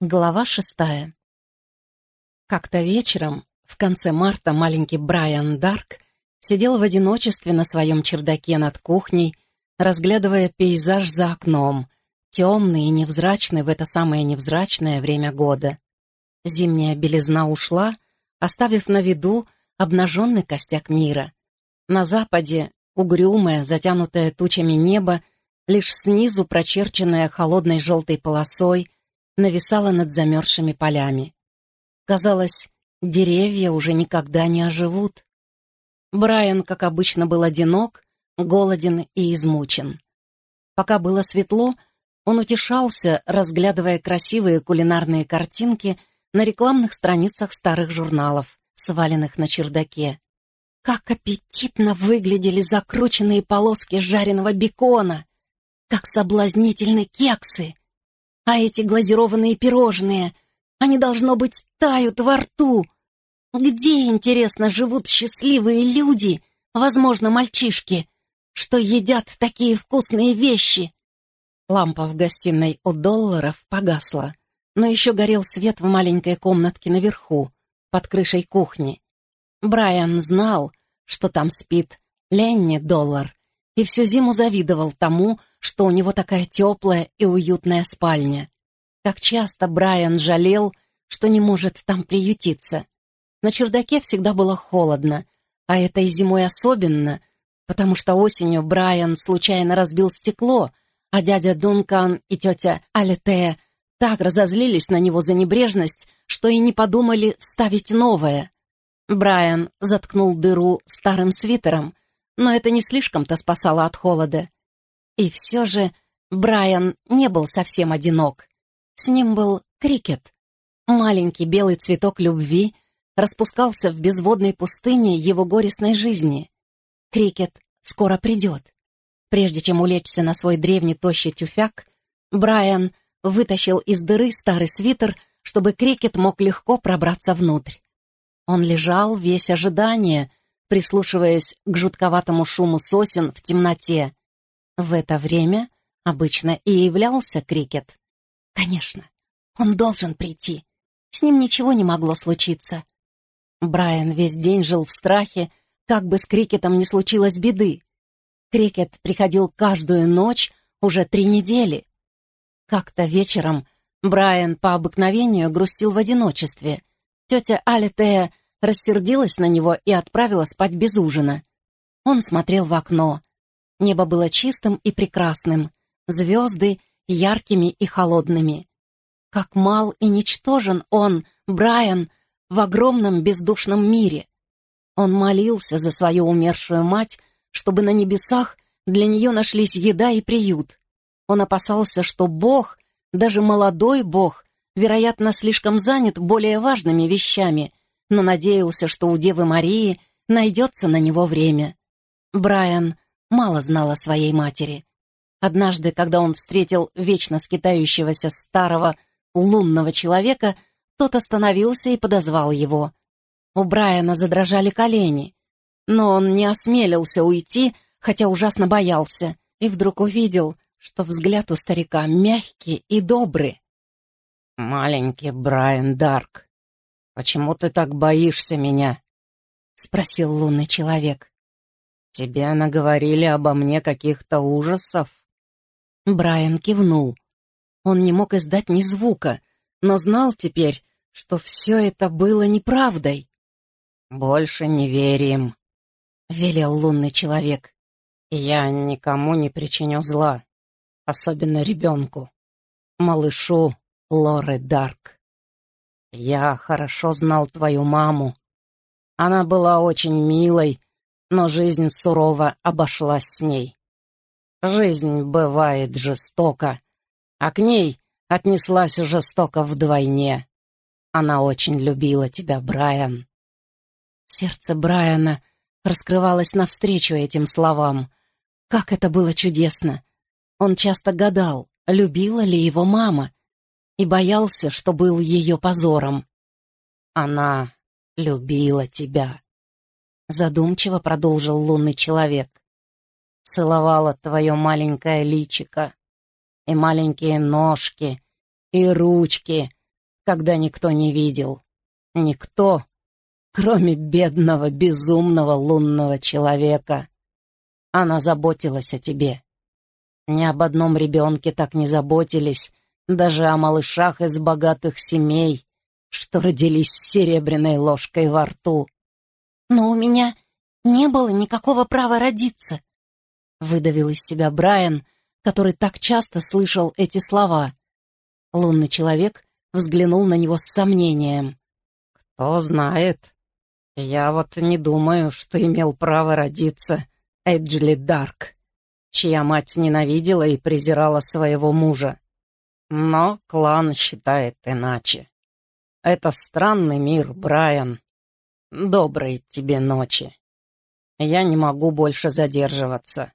Глава шестая. Как-то вечером, в конце марта, маленький Брайан Дарк сидел в одиночестве на своем чердаке над кухней, разглядывая пейзаж за окном, темный и невзрачный в это самое невзрачное время года. Зимняя белизна ушла, оставив на виду обнаженный костяк мира. На западе угрюмое, затянутое тучами небо, лишь снизу прочерченное холодной желтой полосой — нависала над замерзшими полями. Казалось, деревья уже никогда не оживут. Брайан, как обычно, был одинок, голоден и измучен. Пока было светло, он утешался, разглядывая красивые кулинарные картинки на рекламных страницах старых журналов, сваленных на чердаке. Как аппетитно выглядели закрученные полоски жареного бекона! Как соблазнительны кексы! А эти глазированные пирожные, они, должно быть, тают во рту. Где, интересно, живут счастливые люди, возможно, мальчишки, что едят такие вкусные вещи? Лампа в гостиной у долларов погасла, но еще горел свет в маленькой комнатке наверху, под крышей кухни. Брайан знал, что там спит Ленни Доллар, и всю зиму завидовал тому, что у него такая теплая и уютная спальня. Как часто Брайан жалел, что не может там приютиться. На чердаке всегда было холодно, а этой зимой особенно, потому что осенью Брайан случайно разбил стекло, а дядя Дункан и тетя Алитея так разозлились на него за небрежность, что и не подумали вставить новое. Брайан заткнул дыру старым свитером, но это не слишком-то спасало от холода. И все же Брайан не был совсем одинок. С ним был крикет. Маленький белый цветок любви распускался в безводной пустыне его горестной жизни. Крикет скоро придет. Прежде чем улечься на свой древний тощий тюфяк, Брайан вытащил из дыры старый свитер, чтобы крикет мог легко пробраться внутрь. Он лежал весь ожидание, прислушиваясь к жутковатому шуму сосен в темноте. В это время обычно и являлся крикет. Конечно, он должен прийти. С ним ничего не могло случиться. Брайан весь день жил в страхе, как бы с крикетом не случилось беды. Крикет приходил каждую ночь уже три недели. Как-то вечером Брайан по обыкновению грустил в одиночестве. Тетя Алитея рассердилась на него и отправила спать без ужина. Он смотрел в окно. Небо было чистым и прекрасным, звезды яркими и холодными. Как мал и ничтожен он, Брайан, в огромном бездушном мире. Он молился за свою умершую мать, чтобы на небесах для нее нашлись еда и приют. Он опасался, что Бог, даже молодой Бог, вероятно, слишком занят более важными вещами, но надеялся, что у Девы Марии найдется на него время. Брайан мало знал о своей матери. Однажды, когда он встретил вечно скитающегося старого лунного человека, тот остановился и подозвал его. У Брайана задрожали колени, но он не осмелился уйти, хотя ужасно боялся, и вдруг увидел, что взгляд у старика мягкий и добрый. «Маленький Брайан Дарк», «Почему ты так боишься меня?» — спросил лунный человек. «Тебе наговорили обо мне каких-то ужасов?» Брайан кивнул. Он не мог издать ни звука, но знал теперь, что все это было неправдой. «Больше не верим», — велел лунный человек. «Я никому не причиню зла, особенно ребенку, малышу Лоры Дарк». «Я хорошо знал твою маму. Она была очень милой, но жизнь сурово обошлась с ней. Жизнь бывает жестока, а к ней отнеслась жестоко вдвойне. Она очень любила тебя, Брайан». Сердце Брайана раскрывалось навстречу этим словам. Как это было чудесно! Он часто гадал, любила ли его мама, и боялся, что был ее позором. «Она любила тебя», — задумчиво продолжил лунный человек. «Целовала твое маленькое личико, и маленькие ножки, и ручки, когда никто не видел. Никто, кроме бедного, безумного лунного человека. Она заботилась о тебе. Ни об одном ребенке так не заботились, даже о малышах из богатых семей, что родились с серебряной ложкой во рту. «Но у меня не было никакого права родиться», — выдавил из себя Брайан, который так часто слышал эти слова. Лунный человек взглянул на него с сомнением. «Кто знает. Я вот не думаю, что имел право родиться Эджли Дарк, чья мать ненавидела и презирала своего мужа. Но клан считает иначе. Это странный мир, Брайан. Доброй тебе ночи. Я не могу больше задерживаться.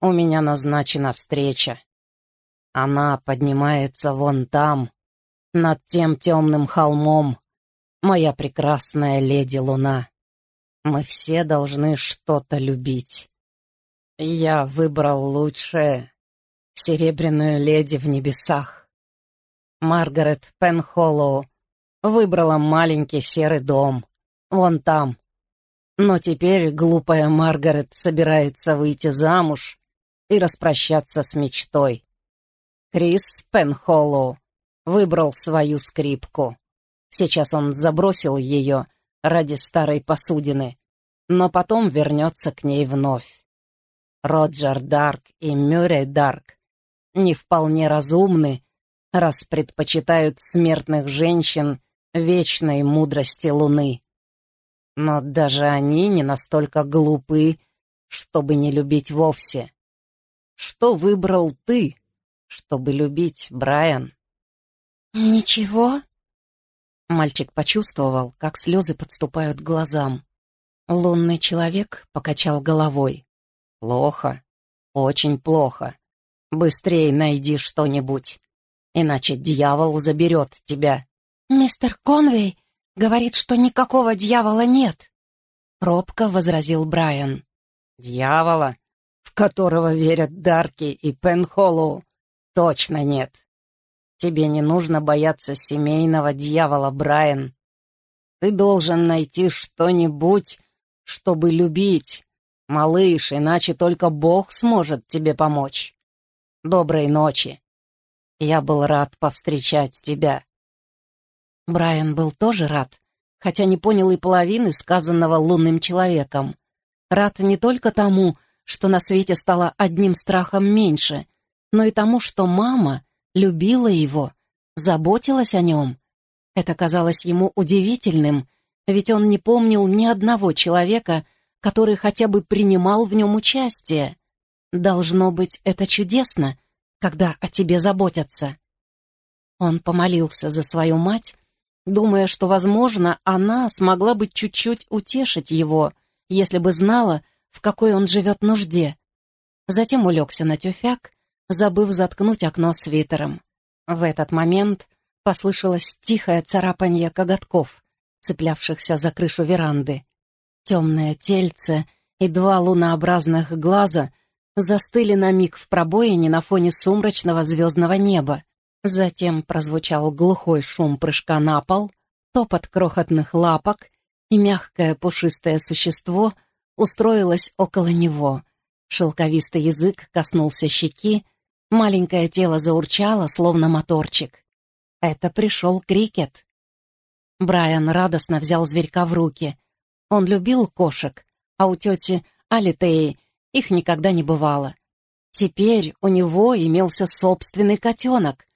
У меня назначена встреча. Она поднимается вон там, над тем темным холмом, моя прекрасная леди Луна. Мы все должны что-то любить. Я выбрал лучшее — серебряную леди в небесах. Маргарет Пенхоллоу выбрала маленький серый дом. Вон там. Но теперь глупая Маргарет собирается выйти замуж и распрощаться с мечтой. Крис Пенхоллоу выбрал свою скрипку. Сейчас он забросил ее ради старой посудины, но потом вернется к ней вновь. Роджер Дарк и Мюррей Дарк не вполне разумны раз предпочитают смертных женщин вечной мудрости Луны. Но даже они не настолько глупы, чтобы не любить вовсе. Что выбрал ты, чтобы любить, Брайан? «Ничего?» Мальчик почувствовал, как слезы подступают к глазам. Лунный человек покачал головой. «Плохо, очень плохо. Быстрей найди что-нибудь иначе дьявол заберет тебя». «Мистер Конвей говорит, что никакого дьявола нет», — робко возразил Брайан. «Дьявола, в которого верят Дарки и Пенхоллоу, точно нет. Тебе не нужно бояться семейного дьявола, Брайан. Ты должен найти что-нибудь, чтобы любить, малыш, иначе только Бог сможет тебе помочь. Доброй ночи. Я был рад повстречать тебя». Брайан был тоже рад, хотя не понял и половины сказанного лунным человеком. Рад не только тому, что на свете стало одним страхом меньше, но и тому, что мама любила его, заботилась о нем. Это казалось ему удивительным, ведь он не помнил ни одного человека, который хотя бы принимал в нем участие. Должно быть, это чудесно когда о тебе заботятся. Он помолился за свою мать, думая, что, возможно, она смогла бы чуть-чуть утешить его, если бы знала, в какой он живет нужде. Затем улегся на тюфяк, забыв заткнуть окно свитером. В этот момент послышалось тихое царапанье коготков, цеплявшихся за крышу веранды. Темное тельце и два лунообразных глаза — застыли на миг в пробоине на фоне сумрачного звездного неба. Затем прозвучал глухой шум прыжка на пол, топот крохотных лапок, и мягкое пушистое существо устроилось около него. Шелковистый язык коснулся щеки, маленькое тело заурчало, словно моторчик. Это пришел крикет. Брайан радостно взял зверька в руки. Он любил кошек, а у тети Алитеи их никогда не бывало. Теперь у него имелся собственный котенок,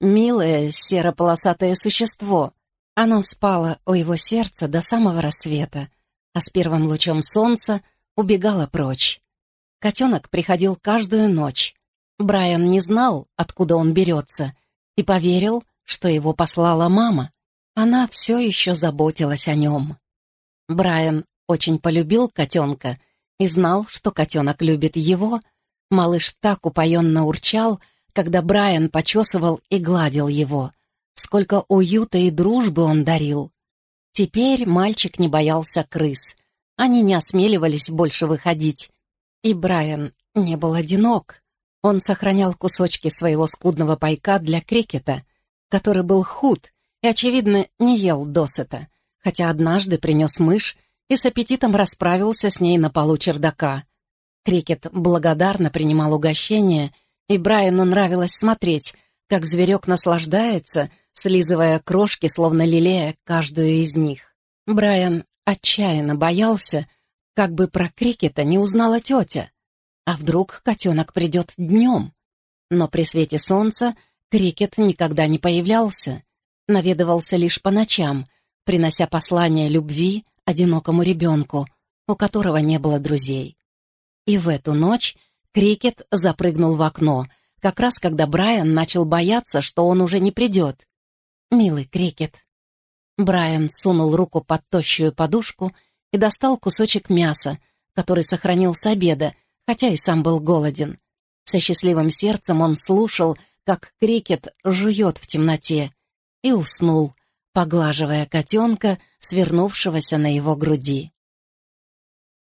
милое серо-полосатое существо. Оно спало у его сердца до самого рассвета, а с первым лучом солнца убегало прочь. Котенок приходил каждую ночь. Брайан не знал, откуда он берется, и поверил, что его послала мама. Она все еще заботилась о нем. Брайан очень полюбил котенка и знал, что котенок любит его. Малыш так упоенно урчал, когда Брайан почесывал и гладил его. Сколько уюта и дружбы он дарил. Теперь мальчик не боялся крыс. Они не осмеливались больше выходить. И Брайан не был одинок. Он сохранял кусочки своего скудного пайка для крикета, который был худ и, очевидно, не ел досыта, хотя однажды принес мышь и с аппетитом расправился с ней на полу чердака. Крикет благодарно принимал угощение, и Брайану нравилось смотреть, как зверек наслаждается, слизывая крошки, словно лелея каждую из них. Брайан отчаянно боялся, как бы про Крикета не узнала тетя. А вдруг котенок придет днем? Но при свете солнца Крикет никогда не появлялся, наведывался лишь по ночам, принося послание любви одинокому ребенку, у которого не было друзей. И в эту ночь Крикет запрыгнул в окно, как раз когда Брайан начал бояться, что он уже не придет. «Милый Крикет». Брайан сунул руку под тощую подушку и достал кусочек мяса, который сохранил с обеда, хотя и сам был голоден. Со счастливым сердцем он слушал, как крикет жует в темноте, и уснул, поглаживая котенка, свернувшегося на его груди.